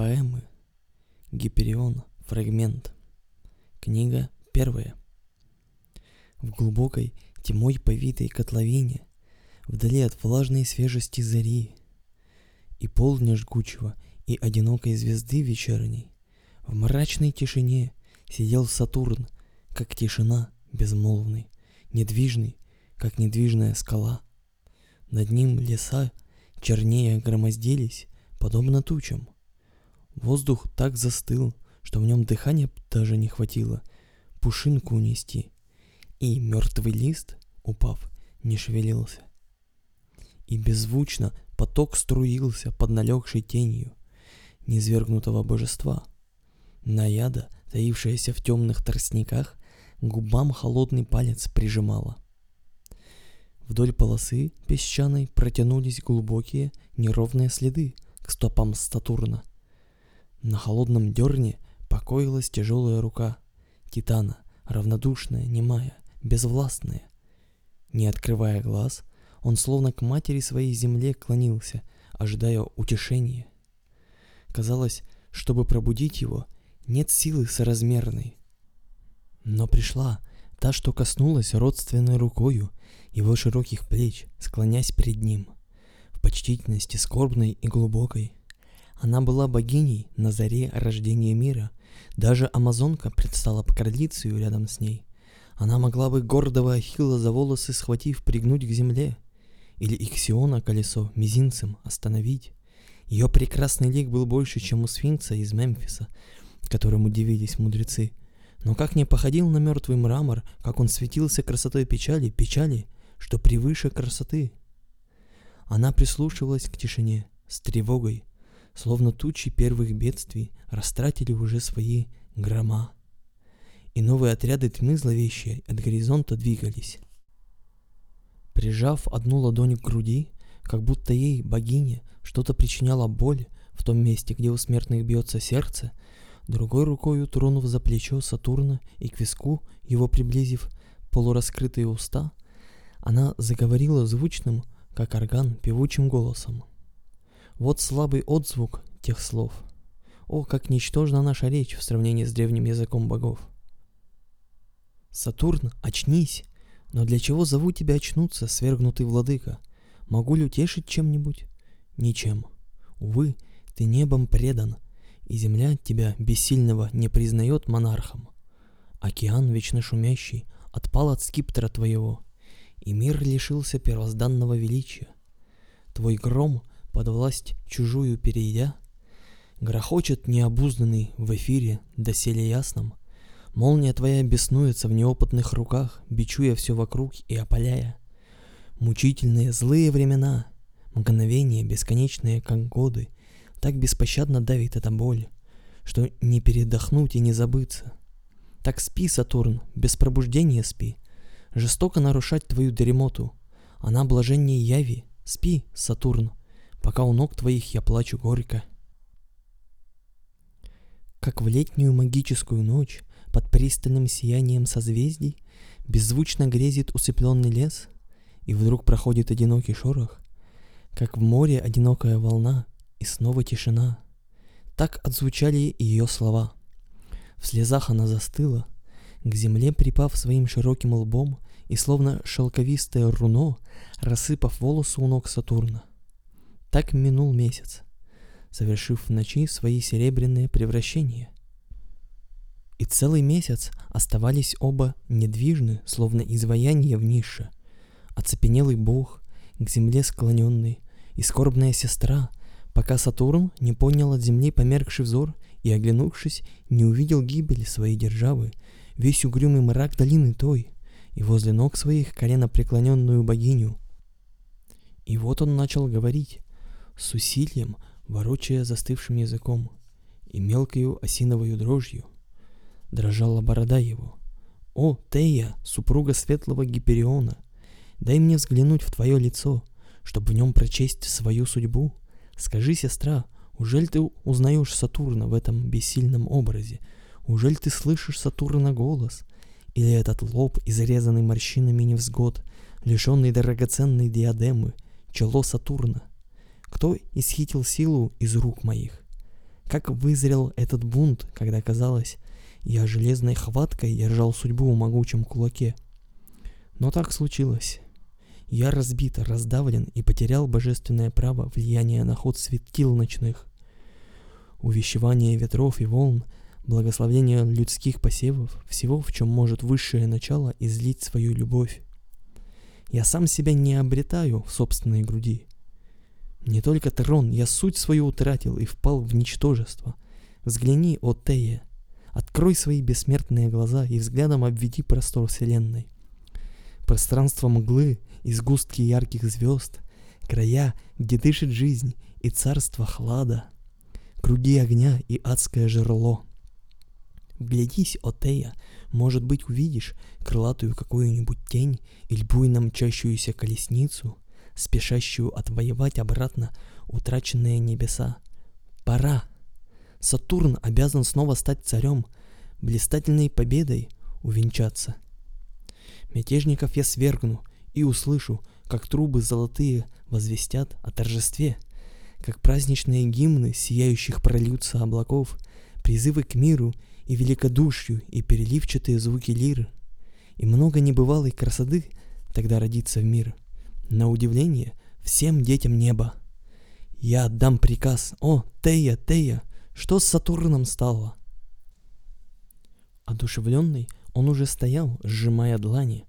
Поэмы. Гиперион. Фрагмент. Книга первая. В глубокой, тьмой повитой котловине, Вдали от влажной свежести зари И полдня жгучего, и одинокой звезды вечерней, В мрачной тишине сидел Сатурн, как тишина безмолвный, Недвижный, как недвижная скала. Над ним леса чернее громоздились, подобно тучам. Воздух так застыл, что в нем дыхания даже не хватило пушинку унести. И мертвый лист, упав, не шевелился. И беззвучно поток струился под налегшей тенью низвергнутого божества. Наяда, таившаяся в темных тростниках, губам холодный палец прижимала. Вдоль полосы песчаной протянулись глубокие неровные следы к стопам Сатурна. На холодном дерне покоилась тяжелая рука Титана, равнодушная, немая, безвластная. Не открывая глаз, он словно к матери своей земле клонился, ожидая утешения. Казалось, чтобы пробудить его, нет силы соразмерной. Но пришла та, что коснулась родственной рукою его широких плеч, склонясь перед ним, в почтительности скорбной и глубокой. Она была богиней на заре рождения мира. Даже амазонка предстала по крылицию рядом с ней. Она могла бы гордого Ахилла за волосы схватив пригнуть к земле, или Иксиона колесо мизинцем остановить. Ее прекрасный лик был больше, чем у сфинкса из Мемфиса, которому удивились мудрецы. Но как не походил на мертвый мрамор, как он светился красотой печали, печали, что превыше красоты. Она прислушивалась к тишине с тревогой, словно тучи первых бедствий растратили уже свои грома. И новые отряды тьмы зловещие от горизонта двигались. Прижав одну ладонь к груди, как будто ей, богине, что-то причиняло боль в том месте, где у смертных бьется сердце, другой рукой тронув за плечо Сатурна и к виску, его приблизив полураскрытые уста, она заговорила звучным, как орган, певучим голосом. Вот слабый отзвук тех слов. О, как ничтожна наша речь в сравнении с древним языком богов. Сатурн, очнись! Но для чего зову тебя очнуться, свергнутый владыка? Могу ли утешить чем-нибудь? Ничем. Увы, ты небом предан, и земля тебя, бессильного, не признает монархом. Океан, вечно шумящий, отпал от скиптора твоего, и мир лишился первозданного величия. Твой гром под власть чужую перейдя, Грохочет необузданный в эфире, доселе ясном. Молния твоя беснуется в неопытных руках, бичуя все вокруг и опаляя. Мучительные злые времена, мгновения бесконечные, как годы, так беспощадно давит эта боль, что не передохнуть и не забыться. Так спи, Сатурн, без пробуждения спи, жестоко нарушать твою дремоту, она блаженнее яви, спи, Сатурн, пока у ног твоих я плачу горько. Как в летнюю магическую ночь, под пристальным сиянием созвездий, беззвучно грезит усыпленный лес, и вдруг проходит одинокий шорох, как в море одинокая волна, и снова тишина. Так отзвучали ее слова. В слезах она застыла, к земле припав своим широким лбом и словно шелковистое руно, рассыпав волосы у ног Сатурна. Так минул месяц, совершив в ночи свои серебряные превращения. И целый месяц оставались оба недвижны, словно изваяние в нише. Оцепенелый бог, к земле склоненный, и скорбная сестра, пока Сатурн не понял от земли померкший взор и, оглянувшись, не увидел гибели своей державы, весь угрюмый мрак долины той, и возле ног своих колено преклоненную богиню. И вот он начал говорить, с усилием, ворочая застывшим языком и мелкою осиновою дрожью. Дрожала борода его. «О, Тея, супруга светлого Гипериона, дай мне взглянуть в твое лицо, чтобы в нем прочесть свою судьбу. Скажи, сестра, ужель ты узнаешь Сатурна в этом бессильном образе? Ужель ты слышишь Сатурна голос? Или этот лоб, изрезанный морщинами невзгод, лишенный драгоценной диадемы, чело Сатурна? Кто исхитил силу из рук моих? Как вызрел этот бунт, когда казалось, я железной хваткой держал судьбу в могучем кулаке. Но так случилось. Я разбит, раздавлен и потерял божественное право влияния на ход светил ночных. Увещевание ветров и волн, благословение людских посевов, всего, в чем может высшее начало излить свою любовь. Я сам себя не обретаю в собственной груди. Не только трон, я суть свою утратил и впал в ничтожество. Взгляни, о Тея, открой свои бессмертные глаза и взглядом обведи простор вселенной. Пространство мглы и сгустки ярких звезд, края, где дышит жизнь, и царство хлада, круги огня и адское жерло. Вглядись, Отея, может быть, увидишь крылатую какую-нибудь тень или буйно мчащуюся колесницу, спешащую отвоевать обратно утраченные небеса. Пора! Сатурн обязан снова стать царем, блистательной победой увенчаться — Мятежников я свергну и услышу, как трубы золотые возвестят о торжестве, как праздничные гимны сияющих прольются облаков, призывы к миру и великодушию и переливчатые звуки лиры. И много небывалой красоты тогда родится в мир. На удивление всем детям неба. Я отдам приказ. О, Тея, Тея, что с Сатурном стало? Одушевленный, он уже стоял, сжимая длани.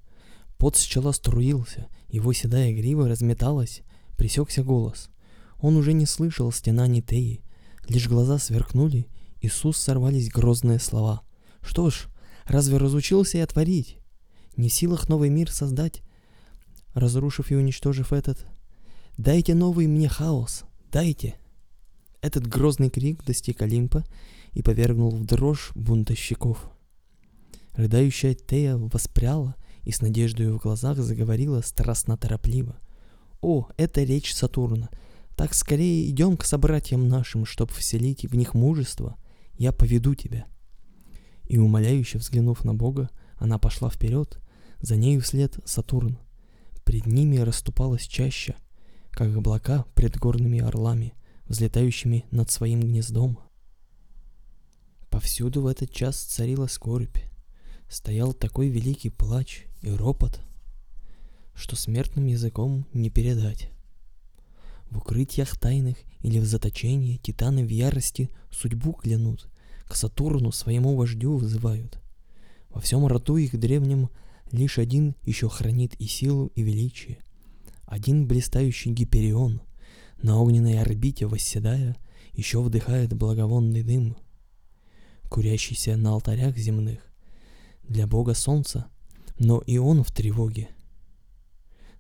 Пот с чела струился, его седая грива разметалась, присекся голос. Он уже не слышал стенаний Теи, лишь глаза сверкнули, Иисус сорвались грозные слова. Что ж, разве разучился я творить? Не в силах новый мир создать, разрушив и уничтожив этот? Дайте новый мне хаос, дайте! Этот грозный крик достиг Олимпа и повергнул в дрожь бунтовщиков. Рыдающая Тея воспряла и с надеждой в глазах заговорила страстно-торопливо. «О, это речь Сатурна! Так скорее идем к собратьям нашим, чтоб вселить в них мужество. Я поведу тебя». И умоляюще взглянув на Бога, она пошла вперед, за нею вслед Сатурн. Пред ними расступалась чаще, как облака пред горными орлами, взлетающими над своим гнездом. Повсюду в этот час царила скорбь, стоял такой великий плач и ропот, что смертным языком не передать. В укрытиях тайных или в заточении титаны в ярости судьбу клянут, к Сатурну своему вождю вызывают. Во всем роду их древнем лишь один еще хранит и силу, и величие. Один блистающий Гиперион, на огненной орбите восседая, еще вдыхает благовонный дым, курящийся на алтарях земных, для бога солнца, но и он в тревоге.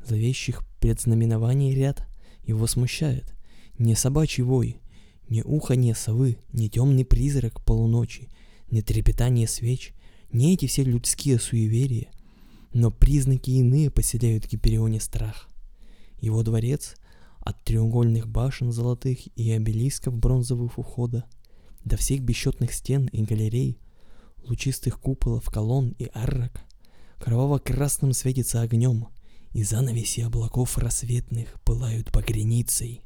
Зловещих предзнаменований ряд его смущает. Не собачий вой, не уханье совы, не темный призрак полуночи, не трепетание свеч, не эти все людские суеверия, но признаки иные поселяют Гиперионе страх. Его дворец от треугольных башен золотых и обелисков бронзовых ухода до всех бесчетных стен и галерей – лучистых куполов, колонн и арок, кроваво-красным светится огнем, и занавеси облаков рассветных пылают багряницей.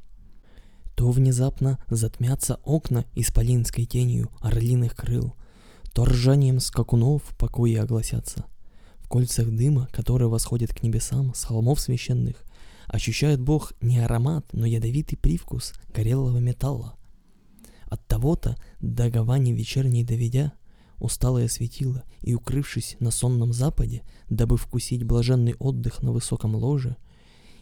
То внезапно затмятся окна исполинской тенью орлиных крыл, то ржанием скакунов покои огласятся. В кольцах дыма, которые восходят к небесам с холмов священных, ощущает Бог не аромат, но ядовитый привкус горелого металла. От того-то, до гавани вечерней доведя, усталое светило, и, укрывшись на сонном западе, дабы вкусить блаженный отдых на высоком ложе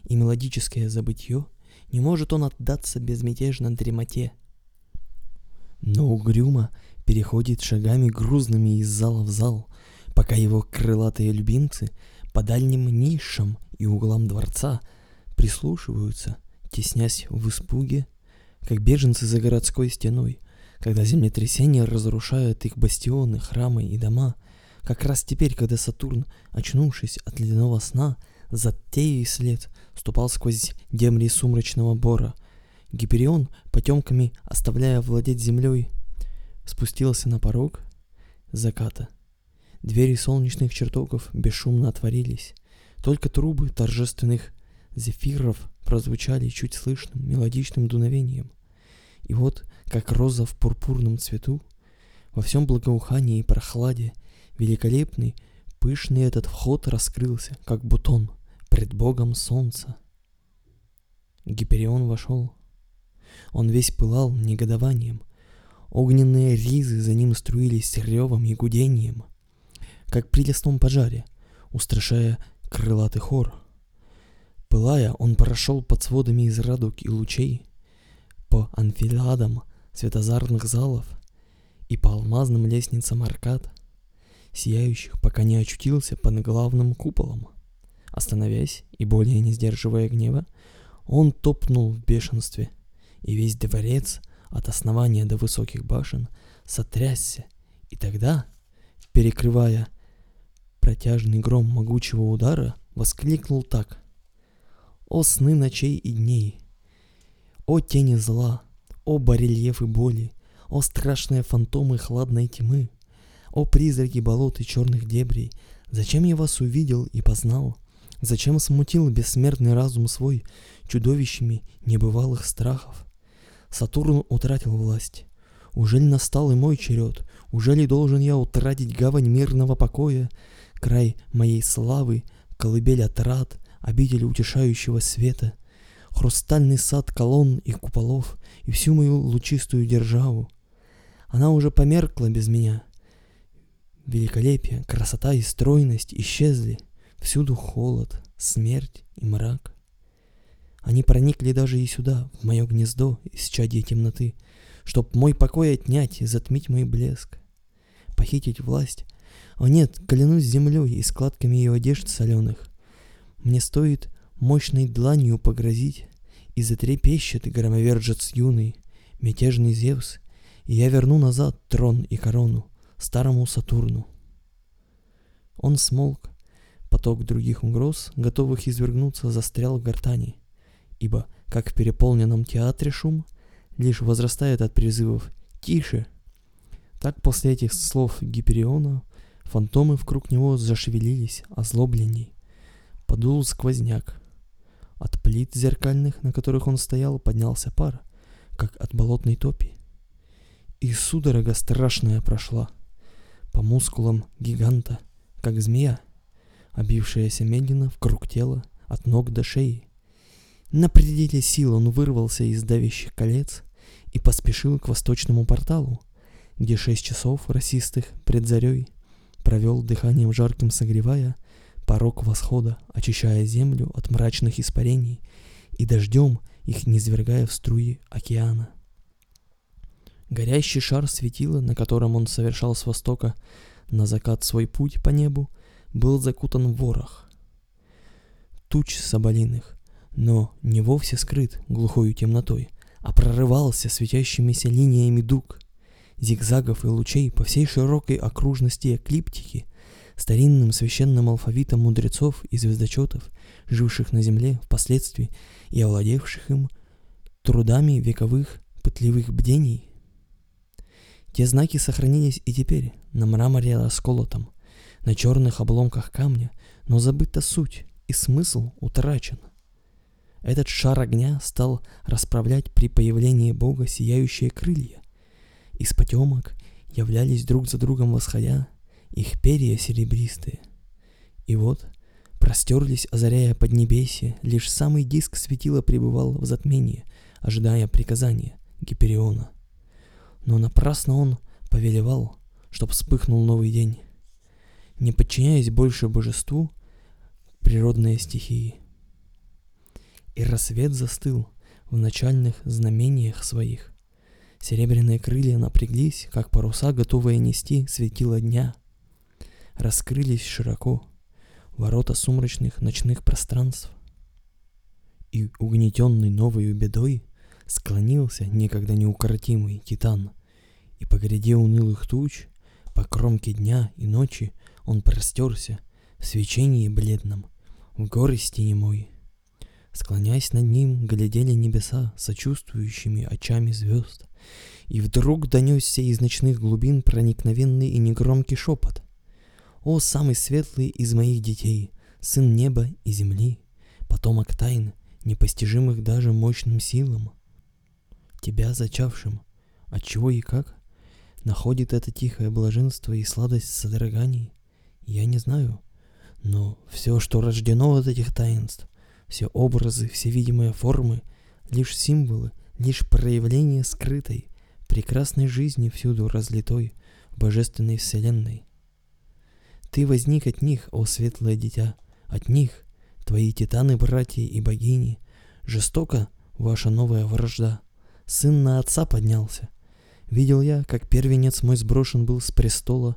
и мелодическое забытье, не может он отдаться безмятежно дремоте. Но угрюмо переходит шагами грузными из зала в зал, пока его крылатые любимцы по дальним нишам и углам дворца прислушиваются, теснясь в испуге, как беженцы за городской стеной, когда землетрясения разрушают их бастионы, храмы и дома, как раз теперь, когда Сатурн, очнувшись от ледяного сна, затеей след ступал сквозь демли сумрачного бора, Гиперион, потемками оставляя владеть землей, спустился на порог заката. Двери солнечных чертогов бесшумно отворились. Только трубы торжественных зефиров прозвучали чуть слышным мелодичным дуновением — И вот, как роза в пурпурном цвету, во всем благоухании и прохладе, великолепный, пышный этот вход раскрылся, как бутон пред богом солнца. Гиперион вошел. Он весь пылал негодованием. Огненные ризы за ним струились ревом и гудением, как при лесном пожаре, устрашая крылатый хор. Пылая, он прошел под сводами из радуг и лучей, по анфиладам светозарных залов и по алмазным лестницам аркад, сияющих, пока не очутился под главным куполом. Остановясь и более не сдерживая гнева, он топнул в бешенстве, и весь дворец от основания до высоких башен сотрясся, и тогда, перекрывая протяжный гром могучего удара, воскликнул так. «О сны ночей и дней! О тени зла! О барельефы боли! О страшные фантомы хладной тьмы! О призраки болот и черных дебрей! Зачем я вас увидел и познал? Зачем смутил бессмертный разум свой чудовищами небывалых страхов? Сатурн утратил власть. Ужели настал и мой черед? Ужели должен я утратить гавань мирного покоя, край моей славы, колыбель отрад, обитель утешающего света, хрустальный сад колонн и куполов и всю мою лучистую державу? Она уже померкла без меня. Великолепие, красота и стройность исчезли — Всюду холод, смерть и мрак. Они проникли даже и сюда, в мое гнездо из чадья темноты, Чтоб мой покой отнять и затмить мой блеск. Похитить власть? О нет, клянусь землей и складками ее одежд соленых. Мне стоит мощной дланью погрозить, И затрепещет громовержец юный, мятежный Зевс, И я верну назад трон и корону старому Сатурну. Он смолк, Поток других угроз, готовых извергнуться, застрял в гортани, ибо, как в переполненном театре шум, лишь возрастает от призывов «Тише!». Так после этих слов Гипериона фантомы вокруг него зашевелились, озлобленней. Подул сквозняк. От плит зеркальных, на которых он стоял, поднялся пар, как от болотной топи. И судорога страшная прошла по мускулам гиганта, как змея, обившаяся медленно в круг тела от ног до шеи. На пределе сил он вырвался из давящих колец и поспешил к восточному порталу, где шесть часов расистых пред зарей провел дыханием жарким согревая порог восхода, очищая землю от мрачных испарений и дождем их низвергая в струи океана. Горящий шар светила, на котором он совершал с востока на закат свой путь по небу, был закутан в ворох. Туч соболиных, но не вовсе скрыт глухою темнотой, а прорывался светящимися линиями дуг, зигзагов и лучей по всей широкой окружности эклиптики, старинным священным алфавитом мудрецов и звездочетов, живших на земле впоследствии и овладевших им трудами вековых пытливых бдений. Те знаки сохранились и теперь на мраморе расколотом, на черных обломках камня, но забыта суть, и смысл утрачен. Этот шар огня стал расправлять при появлении Бога сияющие крылья. Из потемок являлись друг за другом восходя их перья серебристые. И вот простерлись, озаряя поднебесье, лишь самый диск светила пребывал в затмении, ожидая приказания Гипериона. Но напрасно он повелевал, чтоб вспыхнул новый день не подчиняясь больше божеству, природные стихии. И рассвет застыл в начальных знамениях своих. Серебряные крылья напряглись, как паруса, готовые нести светило дня. Раскрылись широко ворота сумрачных ночных пространств. И угнетенный новой бедой склонился некогда неукротимый титан, и по гряде унылых туч, по кромке дня и ночи он простерся в свечении бледном, в горести немой. Склоняясь над ним, глядели небеса сочувствующими очами звезд. И вдруг донесся из ночных глубин проникновенный и негромкий шепот. «О, самый светлый из моих детей, сын неба и земли, потомок тайн, непостижимых даже мощным силам!» тебя зачавшим. От чего и как? Находит это тихое блаженство и сладость содроганий? Я не знаю. Но все, что рождено от этих таинств, все образы, все видимые формы, лишь символы, лишь проявление скрытой, прекрасной жизни всюду разлитой божественной вселенной. Ты возник от них, о светлое дитя, от них, твои титаны, братья и богини. Жестоко ваша новая вражда. Сын на отца поднялся. Видел я, как первенец мой сброшен был с престола.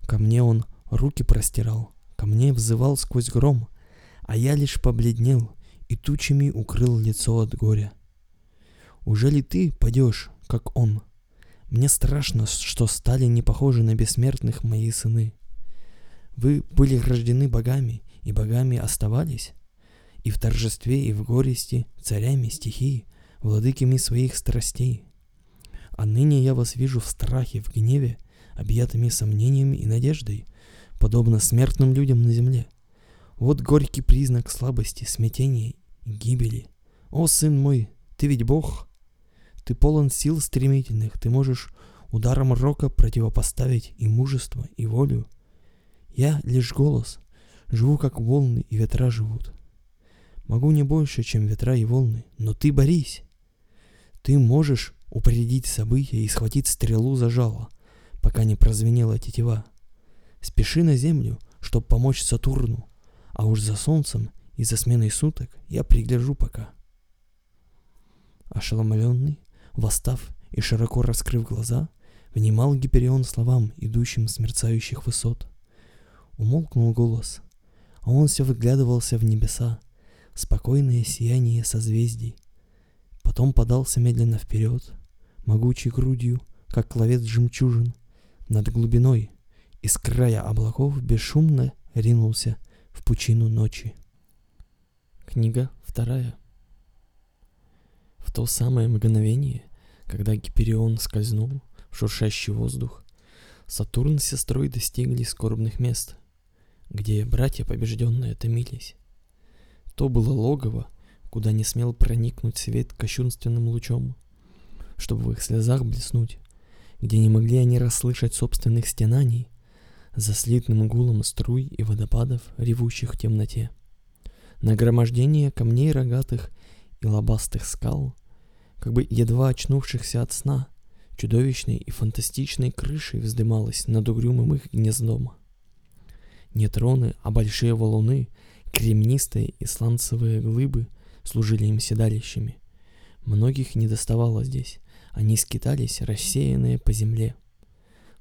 Ко мне он руки простирал, ко мне взывал сквозь гром, а я лишь побледнел и тучами укрыл лицо от горя. Уже ли ты падешь, как он? Мне страшно, что стали не похожи на бессмертных мои сыны. Вы были рождены богами, и богами оставались, и в торжестве, и в горести, царями стихии, владыками своих страстей. А ныне я вас вижу в страхе, в гневе, объятыми сомнениями и надеждой, подобно смертным людям на земле. Вот горький признак слабости, смятения и гибели. О, сын мой, ты ведь Бог. Ты полон сил стремительных, ты можешь ударом рока противопоставить и мужество, и волю. Я лишь голос, живу как волны и ветра живут. Могу не больше, чем ветра и волны, но ты борись. Ты можешь упредить события и схватить стрелу за жало, пока не прозвенела тетива. Спеши на землю, чтоб помочь Сатурну, а уж за солнцем и за сменой суток я пригляжу пока. Ошеломленный, восстав и широко раскрыв глаза, внимал Гиперион словам, идущим с мерцающих высот. Умолкнул голос, а он все выглядывался в небеса, спокойное сияние созвездий. Потом подался медленно вперед, могучей грудью, как ловец жемчужин, над глубиной, из края облаков бесшумно ринулся в пучину ночи. Книга вторая. В то самое мгновение, когда Гиперион скользнул в шуршащий воздух, Сатурн с сестрой достигли скорбных мест, где братья побежденные томились. То было логово, куда не смел проникнуть свет кощунственным лучом, чтобы в их слезах блеснуть, где не могли они расслышать собственных стенаний, за слитным гулом струй и водопадов, ревущих в темноте. Нагромождение камней рогатых и лобастых скал, как бы едва очнувшихся от сна, чудовищной и фантастичной крышей вздымалось над угрюмым их гнездом. Не троны, а большие валуны, кремнистые и сланцевые глыбы служили им седалищами. Многих не доставало здесь, они скитались, рассеянные по земле —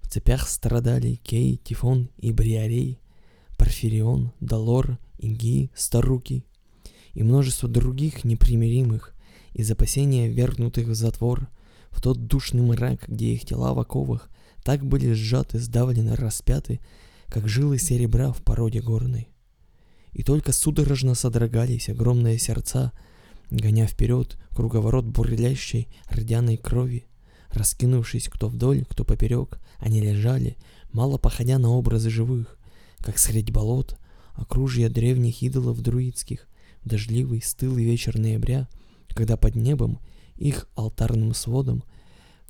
в цепях страдали Кей, Тифон и Бриарей, Порфирион, Долор, Инги, Старуки и множество других непримиримых из опасения вернутых в затвор, в тот душный мрак, где их тела в оковах так были сжаты, сдавлены, распяты, как жилы серебра в породе горной. И только судорожно содрогались огромные сердца, гоня вперед круговорот бурлящей рдяной крови — Раскинувшись кто вдоль, кто поперек, они лежали, мало походя на образы живых, как средь болот, окружья древних идолов друидских, дождливый, стылый вечер ноября, когда под небом, их алтарным сводом,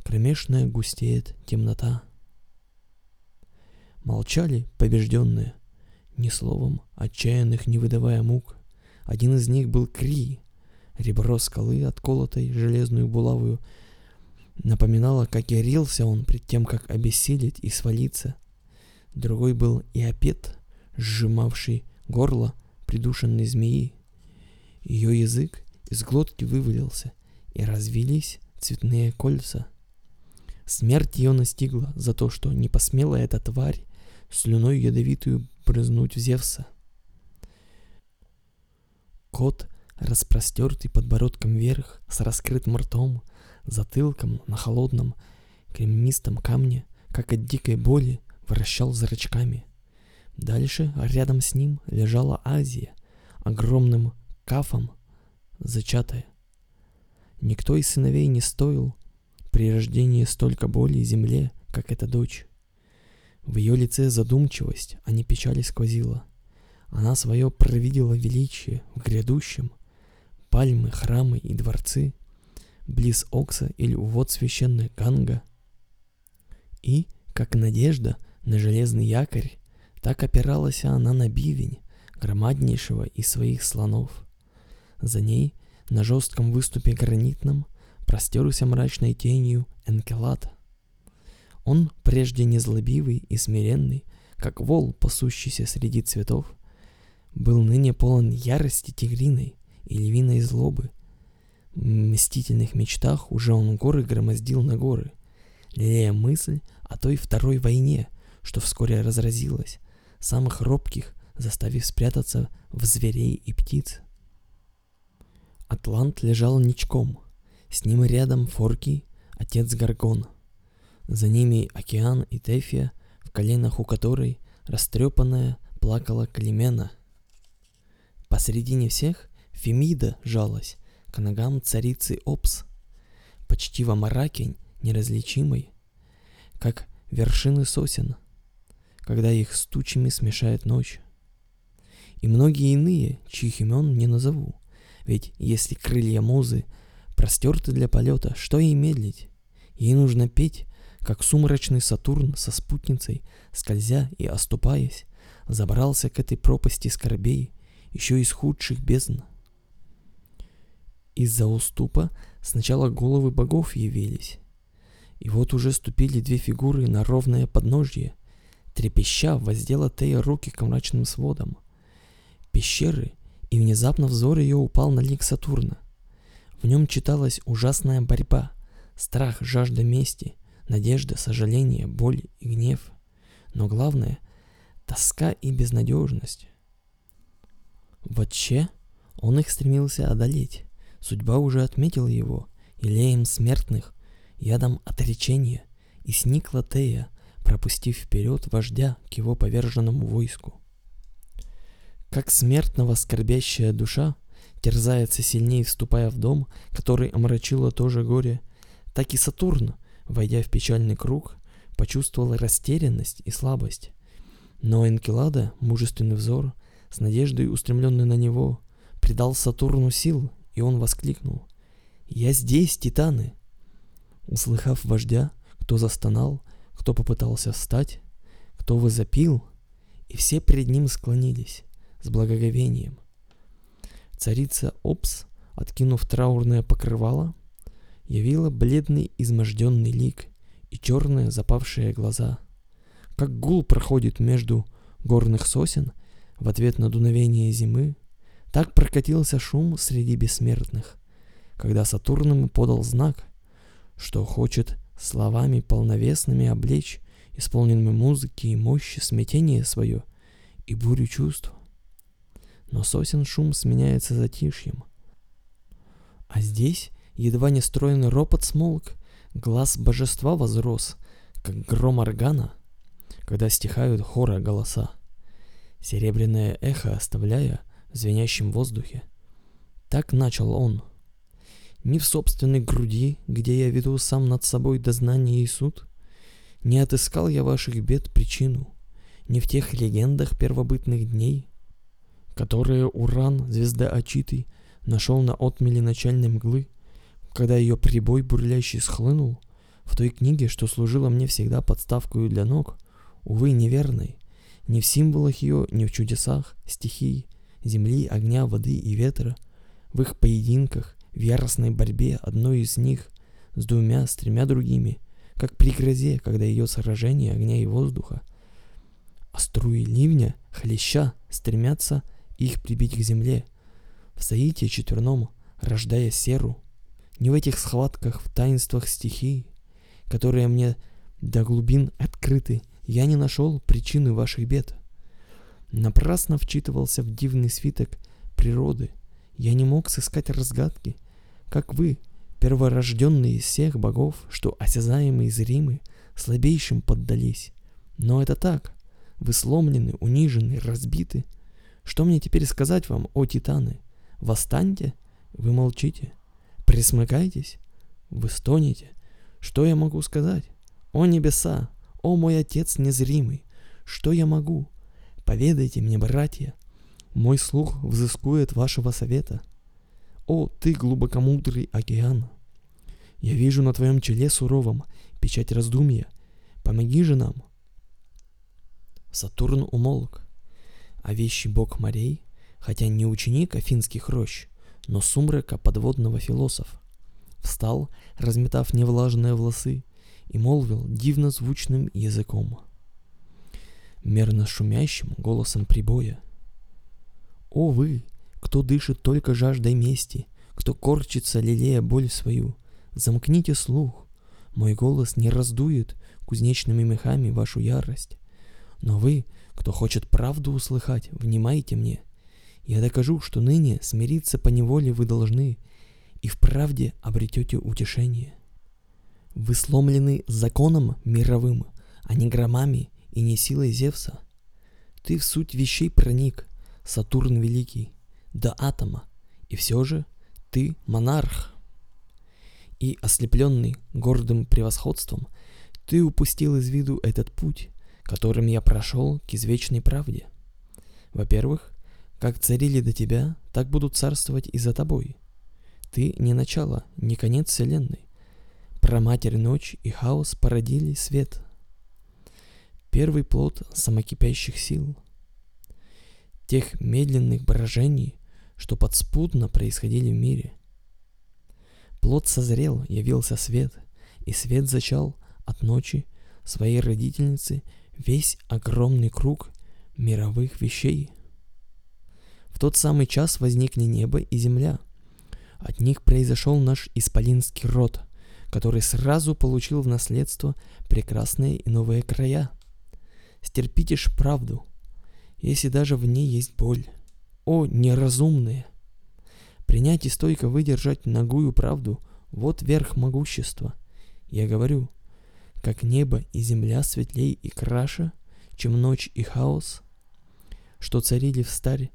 кромешная густеет темнота. Молчали побежденные, ни словом, отчаянных не выдавая мук. Один из них был Кри, ребро скалы, отколотой железную булавую, напоминало, как ярился он пред тем, как обессилить и свалиться. Другой был Иопет, сжимавший горло придушенной змеи. Ее язык из глотки вывалился, и развились цветные кольца. Смерть ее настигла за то, что не посмела эта тварь слюной ядовитую брызнуть в Зевса. Кот, распростертый подбородком вверх, с раскрытым ртом, затылком на холодном кремнистом камне, как от дикой боли, вращал зрачками. Дальше, рядом с ним, лежала Азия, огромным кафом зачатая. Никто из сыновей не стоил при рождении столько боли земле, как эта дочь. В ее лице задумчивость, а не печали сквозила. Она свое провидела величие в грядущем. Пальмы, храмы и дворцы — близ Окса или у вод священных Ганга. И, как надежда на железный якорь, так опиралась она на бивень, громаднейшего из своих слонов. За ней, на жестком выступе гранитном, простерся мрачной тенью Энкелад. Он, прежде незлобивый и смиренный, как вол, пасущийся среди цветов, был ныне полон ярости тигриной и львиной злобы. Мстительных мечтах уже он горы громоздил на горы, лелея мысль о той второй войне, что вскоре разразилась, самых робких заставив спрятаться в зверей и птиц. Атлант лежал ничком, с ним рядом Форки, отец Гаргона. За ними океан и Тефия, в коленах у которой растрепанная плакала Климена. Посредине всех Фемида жалась ногам царицы Опс, почти во мраке неразличимой, как вершины сосен, когда их с тучами смешает ночь. И многие иные, чьих имен не назову, ведь если крылья музы простерты для полета, что ей медлить? Ей нужно петь, как сумрачный Сатурн со спутницей, скользя и оступаясь, забрался к этой пропасти скорбей, еще из худших бездн. Из-за уступа сначала головы богов явились, и вот уже ступили две фигуры на ровное подножье. Трепеща воздела Тея руки к мрачным сводам. Пещеры, и внезапно взор ее упал на лик Сатурна. В нем читалась ужасная борьба, страх, жажда мести, надежда, сожаление, боль и гнев. Но главное — тоска и безнадежность. В отче он их стремился одолеть. Судьба уже отметила его, илеем смертных, ядом отречения, и сникла Тея, пропустив вперед вождя к его поверженному войску. Как смертного скорбящая душа терзается сильнее, вступая в дом, который омрачило тоже горе, так и Сатурн, войдя в печальный круг, почувствовал растерянность и слабость. Но Энкелада, мужественный взор, с надеждой устремленный на него, придал Сатурну сил, и он воскликнул. «Я здесь, титаны!» Услыхав вождя, кто застонал, кто попытался встать, кто возопил, и все перед ним склонились с благоговением. Царица Опс, откинув траурное покрывало, явила бледный изможденный лик и черные запавшие глаза. Как гул проходит между горных сосен в ответ на дуновение зимы, так прокатился шум среди бессмертных, когда Сатурн ему подал знак, что хочет словами полновесными облечь, исполненными музыки и мощи, смятение свое и бурю чувств но сосен шум сменяется затишьем. А здесь едва не стройный ропот смолк, глаз божества возрос, как гром органа, когда стихают хора голоса, серебряное эхо оставляя звенящем воздухе. Так начал он. Не в собственной груди, где я веду сам над собой дознание и суд, не отыскал я ваших бед причину, не в тех легендах первобытных дней — которые Уран, звезда Ачиты, нашел на отмеле начальной мглы, когда ее прибой бурлящий схлынул, в той книге, что служила мне всегда подставкой для ног, увы, неверной, ни в символах ее, ни в чудесах, стихий, земли, огня, воды и ветра, в их поединках, в яростной борьбе одной из них с двумя, с тремя другими, как при грозе, когда ее сражение огня и воздуха, а струи ливня, хлеща, стремятся их прибить к земле, в соитии четверном, рождая серу, не в этих схватках, в таинствах стихий, которые мне до глубин открыты, я не нашел причины ваших бед. Напрасно вчитывался в дивный свиток природы, я не мог сыскать разгадки, как вы, перворожденные из всех богов, что осязаемые и зримы, слабейшим поддались. Но это так, вы сломлены, унижены, разбиты — что мне теперь сказать вам, о титаны? Восстаньте? Вы молчите. Присмыкайтесь? Вы стонете? Что я могу сказать? О небеса! О мой Отец незримый! Что я могу? Поведайте мне, братья. Мой слух взыскует вашего совета. О, ты глубокомудрый океан! Я вижу на твоем челе суровом печать раздумья. Помоги же нам. Сатурн умолк, а вещий бог морей, хотя не ученик афинских рощ, но сумрака подводного философ, встал, разметав невлажные волосы, и молвил дивно звучным языком. Мерно шумящим голосом прибоя. «О вы, кто дышит только жаждой мести, кто корчится, лелея боль свою, замкните слух, мой голос не раздует кузнечными мехами вашу ярость. Но вы, кто хочет правду услыхать, внимайте мне. Я докажу, что ныне смириться по неволе вы должны, и в правде обретете утешение. Вы сломлены законом мировым, а не громами и не силой Зевса. Ты в суть вещей проник, Сатурн Великий, до атома, и все же ты монарх. И ослепленный гордым превосходством, ты упустил из виду этот путь, которым я прошел к извечной правде. Во-первых, как царили до тебя, так будут царствовать и за тобой. Ты не начало, не конец вселенной. Проматерь ночь и хаос породили свет. Первый плод самокипящих сил. Тех медленных брожений, что подспудно происходили в мире. Плод созрел, явился свет, и свет зачал от ночи своей родительницы весь огромный круг мировых вещей. В тот самый час возникли небо и земля. От них произошел наш исполинский род, который сразу получил в наследство прекрасные и новые края. Стерпите ж правду, если даже в ней есть боль. О, неразумные! Принять и стойко выдержать ногую правду – вот верх могущества. Я говорю, как небо и земля светлей и краше, чем ночь и хаос, что царили в старе,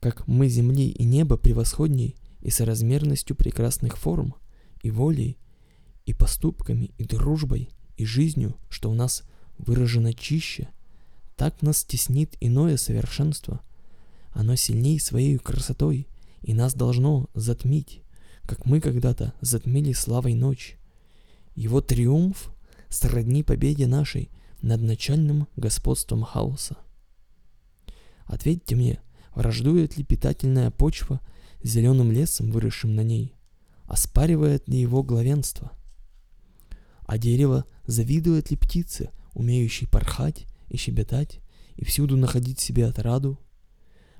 как мы земли и небо превосходней и соразмерностью прекрасных форм, и волей, и поступками, и дружбой, и жизнью, что у нас выражено чище, так нас теснит иное совершенство. Оно сильней своей красотой, и нас должно затмить, как мы когда-то затмили славой ночь. Его триумф сродни победе нашей над начальным господством хаоса. Ответьте мне, враждует ли питательная почва зеленым лесом, выросшим на ней? Оспаривает ли его главенство? А дерево завидует ли птице, умеющей порхать и щебетать, и всюду находить себе отраду?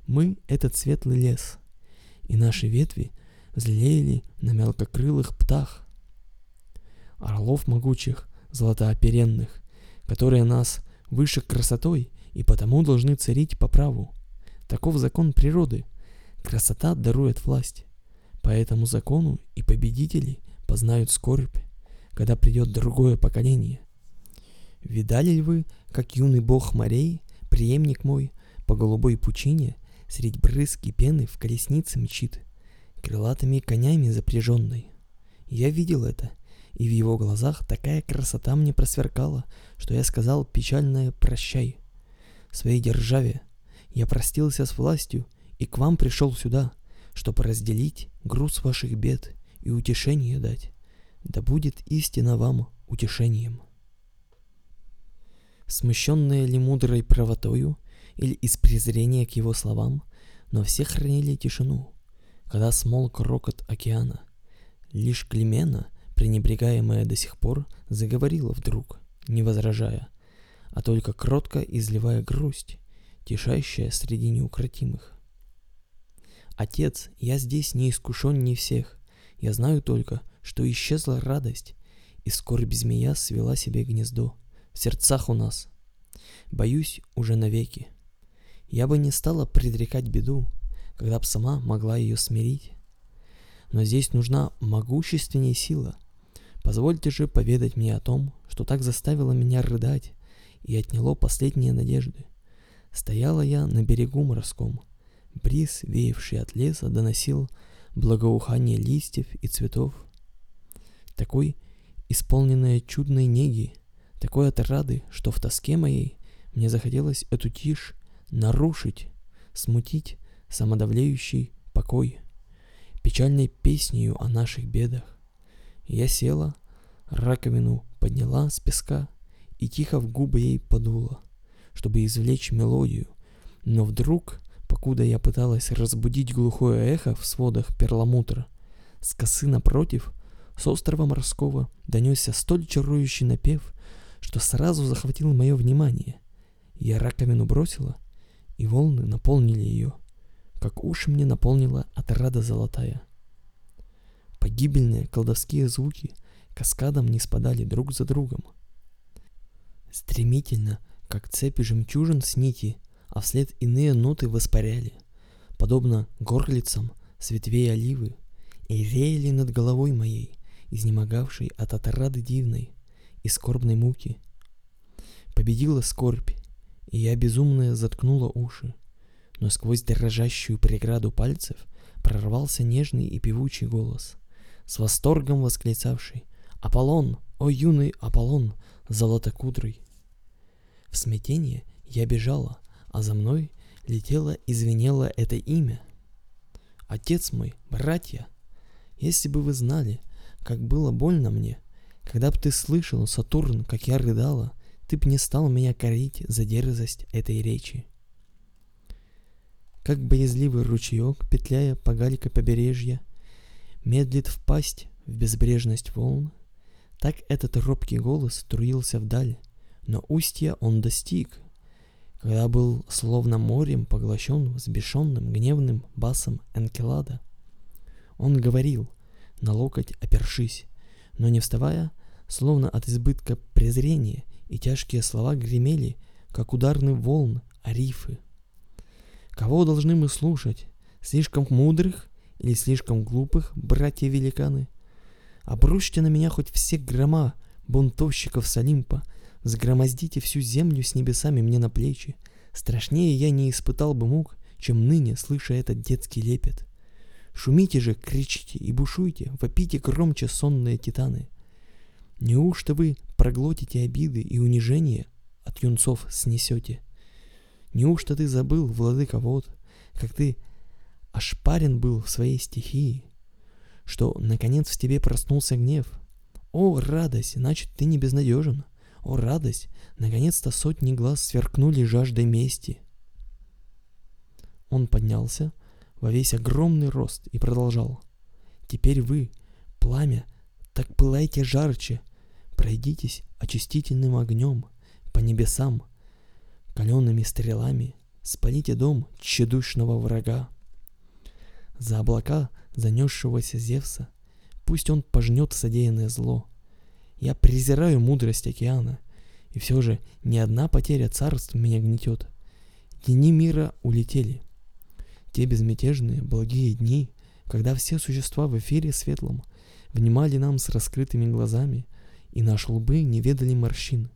Мы — этот светлый лес, и наши ветви взлелеяли на мелкокрылых птах, орлов могучих, золотооперенных, которые нас выше красотой и потому должны царить по праву. Таков закон природы. Красота дарует власть. По этому закону и победители познают скорбь, когда придет другое поколение. Видали ли вы, как юный бог морей, преемник мой, по голубой пучине, средь брызги пены в колеснице мчит, крылатыми конями запряженной? Я видел это и в его глазах такая красота мне просверкала, что я сказал печальное «прощай». Своей державе я простился с властью и к вам пришел сюда, чтобы разделить груз ваших бед и утешение дать. Да будет истина вам утешением. Смущенные ли мудрой правотою или из презрения к его словам, но все хранили тишину, когда смолк рокот океана. Лишь Климена — пренебрегаемая до сих пор, заговорила вдруг, не возражая, а только кротко изливая грусть, тишащая среди неукротимых. Отец, я здесь не искушен не всех, я знаю только, что исчезла радость, и скорбь змея свела себе гнездо в сердцах у нас. Боюсь уже навеки. Я бы не стала предрекать беду, когда б сама могла ее смирить. Но здесь нужна могущественнее сила — Позвольте же поведать мне о том, что так заставило меня рыдать и отняло последние надежды. Стояла я на берегу морском. Бриз, веявший от леса, доносил благоухание листьев и цветов. Такой, исполненная чудной неги, такой отрады, что в тоске моей мне захотелось эту тишь нарушить, смутить самодавлеющий покой, печальной песнею о наших бедах. Я села, раковину подняла с песка и тихо в губы ей подула, чтобы извлечь мелодию. Но вдруг, покуда я пыталась разбудить глухое эхо в сводах перламутра, с косы напротив, с острова морского, донесся столь чарующий напев, что сразу захватил мое внимание. Я раковину бросила, и волны наполнили ее, как уши мне наполнила отрада золотая. Погибельные колдовские звуки каскадом не спадали друг за другом. Стремительно, как цепи жемчужин с нити, а вслед иные ноты воспаряли, подобно горлицам с ветвей оливы, и реяли над головой моей, изнемогавшей от отрады дивной и скорбной муки. Победила скорбь, и я безумная заткнула уши, но сквозь дрожащую преграду пальцев прорвался нежный и певучий голос, с восторгом восклицавший «Аполлон, о юный Аполлон, золотокудрый!» В смятении я бежала, а за мной летело и звенело это имя. Отец мой, братья, если бы вы знали, как было больно мне, когда бы ты слышал, Сатурн, как я рыдала, ты б не стал меня корить за дерзость этой речи. Как боязливый ручеек, петляя по гальке побережья, медлит впасть в безбрежность волн, так этот робкий голос струился вдаль, но устья он достиг, когда был словно морем поглощен взбешенным гневным басом Энкелада. Он говорил, на локоть опершись, но не вставая, словно от избытка презрения, и тяжкие слова гремели, как ударный волн арифы. Кого должны мы слушать? Слишком мудрых или слишком глупых, братья-великаны? Обрушьте на меня хоть все грома бунтовщиков с Олимпа, взгромоздите всю землю с небесами мне на плечи. Страшнее я не испытал бы мук, чем ныне, слыша этот детский лепет. Шумите же, кричите и бушуйте, вопите громче сонные титаны. Неужто вы проглотите обиды и унижения от юнцов снесете? Неужто ты забыл, владыка вод, как ты ошпарен был в своей стихии? что наконец в тебе проснулся гнев. О, радость, значит ты не безнадежен. О, радость, наконец-то сотни глаз сверкнули жаждой мести. Он поднялся во весь огромный рост и продолжал. Теперь вы, пламя, так пылайте жарче, пройдитесь очистительным огнем по небесам, калеными стрелами, спалите дом тщедушного врага. За облака занесшегося Зевса. Пусть он пожнет содеянное зло. Я презираю мудрость океана, и все же ни одна потеря царства меня гнетет. Дни мира улетели. Те безмятежные, благие дни, когда все существа в эфире светлом внимали нам с раскрытыми глазами, и наши лбы не ведали морщин,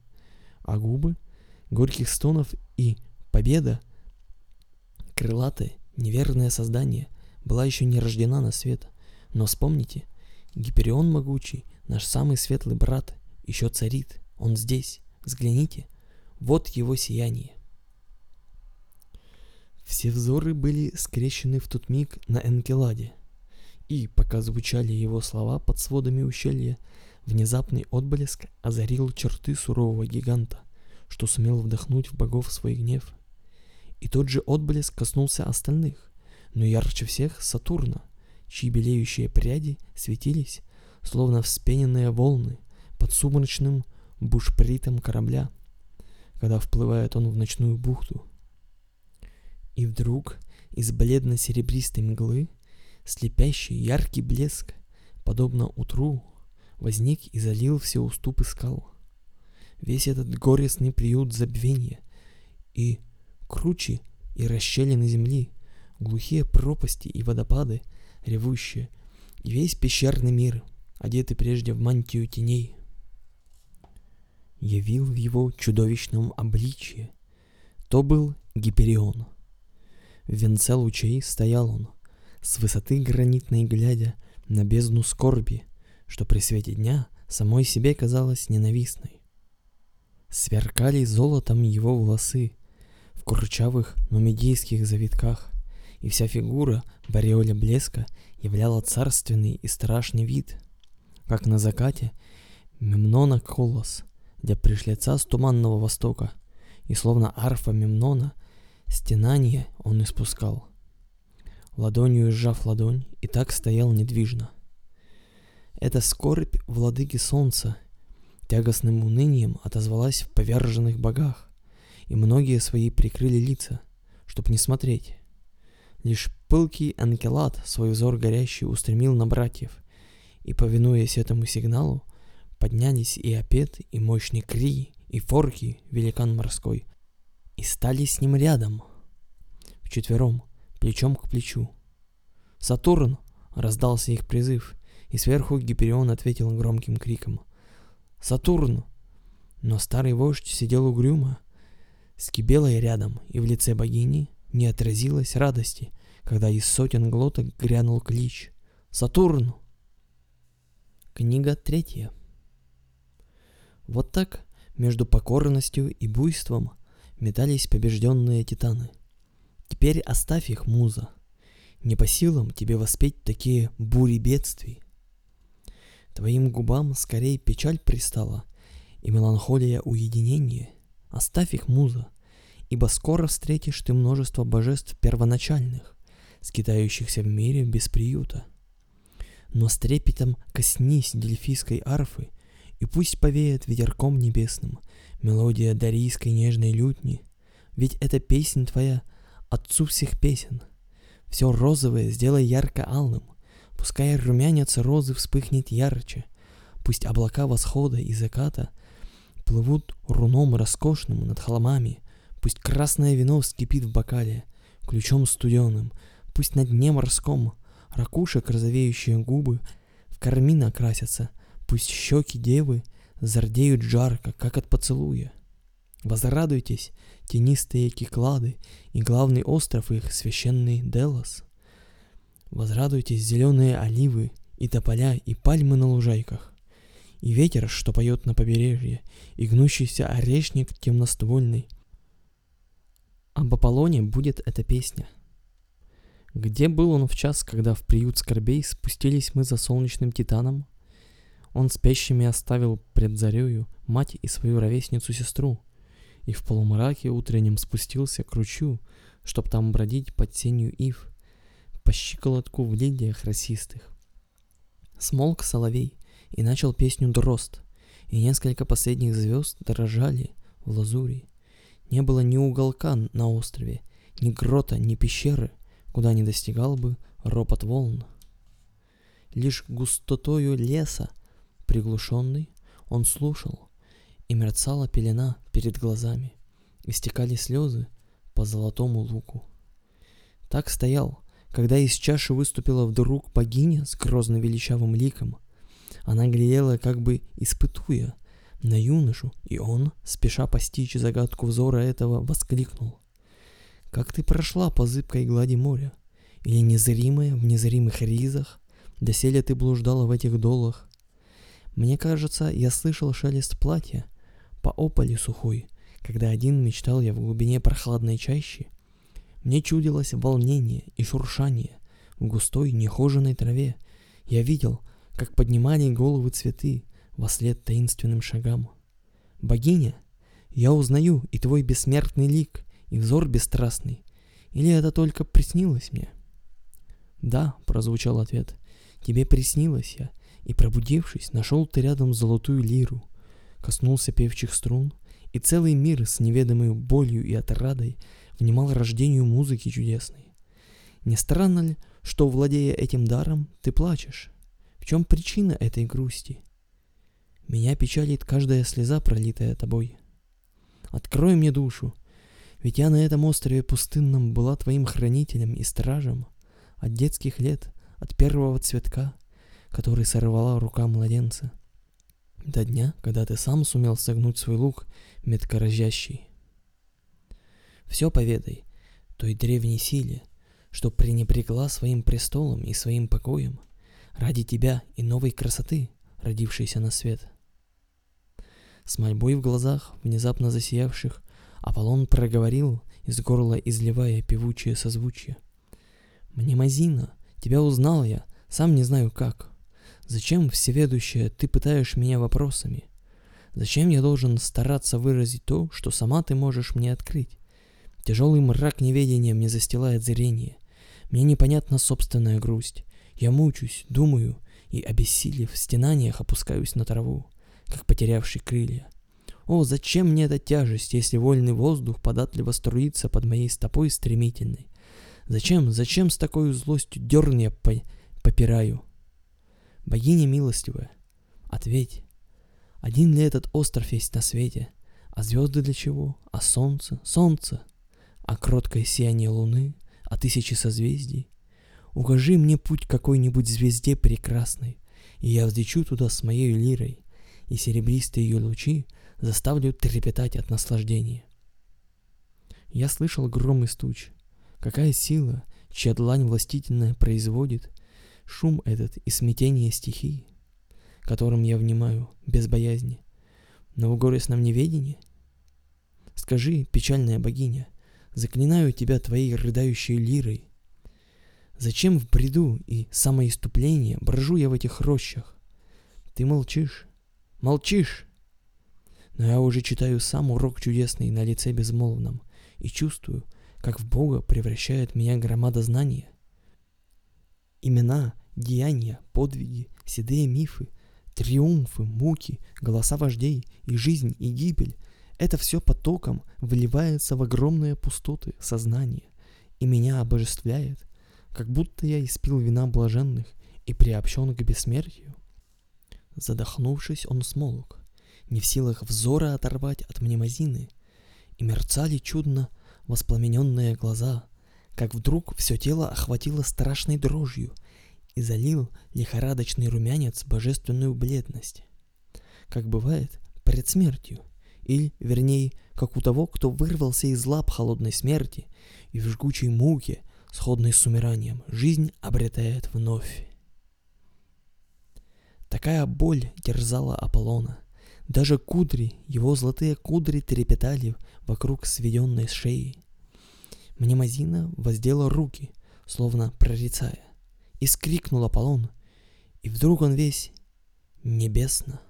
а губы — горьких стонов и победа — крылатое, неверное создание — была еще не рождена на свет. Но вспомните, Гиперион могучий, наш самый светлый брат, еще царит. Он здесь. Взгляните. Вот его сияние. Все взоры были скрещены в тот миг на Энкеладе. И, пока звучали его слова под сводами ущелья, внезапный отблеск озарил черты сурового гиганта, что сумел вдохнуть в богов свой гнев. И тот же отблеск коснулся остальных но ярче всех Сатурна, чьи белеющие пряди светились, словно вспененные волны под сумрачным бушпритом корабля, когда вплывает он в ночную бухту. И вдруг из бледно-серебристой мглы слепящий яркий блеск, подобно утру, возник и залил все уступы скал. Весь этот горестный приют забвения и круче и расщелины земли — глухие пропасти и водопады, ревущие, и весь пещерный мир, одетый прежде в мантию теней, явил в его чудовищном обличье. То был Гиперион. В венце лучей стоял он, с высоты гранитной глядя на бездну скорби, что при свете дня самой себе казалась ненавистной. Сверкали золотом его волосы в курчавых нумидийских завитках, и вся фигура в ореоле блеска являла царственный и страшный вид, как на закате Мемнона колос, где пришлица с туманного востока, и словно арфа Мемнона, стенание он испускал. Ладонью сжав ладонь, и так стоял недвижно. Эта скорбь владыки солнца тягостным унынием отозвалась в поверженных богах, и многие свои прикрыли лица, чтоб не смотреть. Лишь пылкий Анкелат свой взор горящий устремил на братьев, и, повинуясь этому сигналу, поднялись и Апет, и мощный Кри, и Форки, великан морской, и стали с ним рядом, вчетвером, плечом к плечу. «Сатурн!» — раздался их призыв, и сверху Гиперион ответил громким криком. «Сатурн!» Но старый вождь сидел угрюмо, с Кибелой рядом, и в лице богини не отразилось радости, когда из сотен глоток грянул клич «Сатурн!». Книга третья. Вот так между покорностью и буйством метались побежденные титаны. Теперь оставь их, муза. Не по силам тебе воспеть такие бури бедствий. Твоим губам скорее печаль пристала и меланхолия уединения. Оставь их, муза, ибо скоро встретишь ты множество божеств первоначальных, скитающихся в мире без приюта. Но с трепетом коснись дельфийской арфы, и пусть повеет ветерком небесным мелодия дарийской нежной лютни, ведь эта песня твоя отцу всех песен. Все розовое сделай ярко-алым, пускай румянец розы вспыхнет ярче, пусть облака восхода и заката плывут руном роскошным над холмами, Пусть красное вино вскипит в бокале, ключом студеным, Пусть на дне морском ракушек розовеющие губы в кармин окрасятся, Пусть щеки девы зардеют жарко, как от поцелуя. Возрадуйтесь, тенистые киклады и главный остров их, священный Делос. Возрадуйтесь, зеленые оливы и тополя и пальмы на лужайках. И ветер, что поет на побережье, и гнущийся орешник темноствольный — об Аполлоне будет эта песня. Где был он в час, когда в приют скорбей спустились мы за солнечным титаном? Он спящими оставил пред зарею мать и свою ровесницу-сестру, и в полумраке утреннем спустился к ручью, чтоб там бродить под сенью ив, по щиколотку в лилиях расистых. Смолк соловей и начал песню дрозд, и несколько последних звезд дрожали в лазури, не было ни уголка на острове, ни грота, ни пещеры, куда не достигал бы ропот волн. Лишь густотою леса, приглушенный, он слушал, и мерцала пелена перед глазами, и стекали слезы по золотому луку. Так стоял, когда из чаши выступила вдруг богиня с грозно величавым ликом. Она глядела, как бы испытуя, на юношу, и он, спеша постичь загадку взора этого, воскликнул. «Как ты прошла по зыбкой глади моря? Или незримая в незримых ризах? Доселе ты блуждала в этих долах? Мне кажется, я слышал шелест платья по ополе сухой, когда один мечтал я в глубине прохладной чащи. Мне чудилось волнение и шуршание в густой нехоженной траве. Я видел, как поднимали головы цветы, во след таинственным шагам. Богиня, я узнаю и твой бессмертный лик, и взор бесстрастный. Или это только приснилось мне? Да, прозвучал ответ. Тебе приснилось я, и пробудившись, нашел ты рядом золотую лиру, коснулся певчих струн, и целый мир с неведомой болью и отрадой внимал рождению музыки чудесной. Не странно ли, что, владея этим даром, ты плачешь? В чем причина этой грусти? Меня печалит каждая слеза, пролитая тобой. Открой мне душу, ведь я на этом острове пустынном была твоим хранителем и стражем от детских лет, от первого цветка, который сорвала рука младенца, до дня, когда ты сам сумел согнуть свой лук метко разящий. Все поведай той древней силе, что пренебрегла своим престолом и своим покоем ради тебя и новой красоты, родившейся на свет. С мольбой в глазах, внезапно засиявших, Аполлон проговорил, из горла изливая певучее созвучие. «Мне Мазина, тебя узнал я, сам не знаю как. Зачем, всеведущая, ты пытаешь меня вопросами? Зачем я должен стараться выразить то, что сама ты можешь мне открыть? Тяжелый мрак неведения мне застилает зрение. Мне непонятна собственная грусть. Я мучусь, думаю, и, обессилев в стенаниях, опускаюсь на траву, как потерявший крылья. О, зачем мне эта тяжесть, если вольный воздух податливо струится под моей стопой стремительной? Зачем, зачем с такой злостью дерн я по попираю? Богиня милостивая, ответь, один ли этот остров есть на свете? А звезды для чего? А солнце? Солнце! А кроткое сияние луны? А тысячи созвездий? Укажи мне путь какой-нибудь звезде прекрасной, и я взлечу туда с моей лирой, и серебристые ее лучи заставлю трепетать от наслаждения. Я слышал гром и стуч. Какая сила, чья длань властительная производит шум этот и смятение стихий, которым я внимаю без боязни, но в горестном неведении? Скажи, печальная богиня, заклинаю тебя твоей рыдающей лирой, Зачем в бреду и самоиступление брожу я в этих рощах? Ты молчишь, молчишь. Но я уже читаю сам урок чудесный на лице безмолвном и чувствую, как в Бога превращает меня громада знания. Имена, деяния, подвиги, седые мифы, триумфы, муки, голоса вождей и жизнь и гибель — это все потоком вливается в огромные пустоты сознания и меня обожествляет — как будто я испил вина блаженных и приобщен к бессмертию. Задохнувшись, он смолк, не в силах взора оторвать от мнемозины, и мерцали чудно воспламененные глаза, как вдруг все тело охватило страшной дрожью и залил лихорадочный румянец божественную бледность. Как бывает перед смертью, или, вернее, как у того, кто вырвался из лап холодной смерти и в жгучей муке сходный с умиранием, жизнь обретает вновь. Такая боль терзала Аполлона. Даже кудри, его золотые кудри трепетали вокруг сведенной шеи. Мнемозина воздела руки, словно прорицая, и скрикнул Аполлон, и вдруг он весь небесно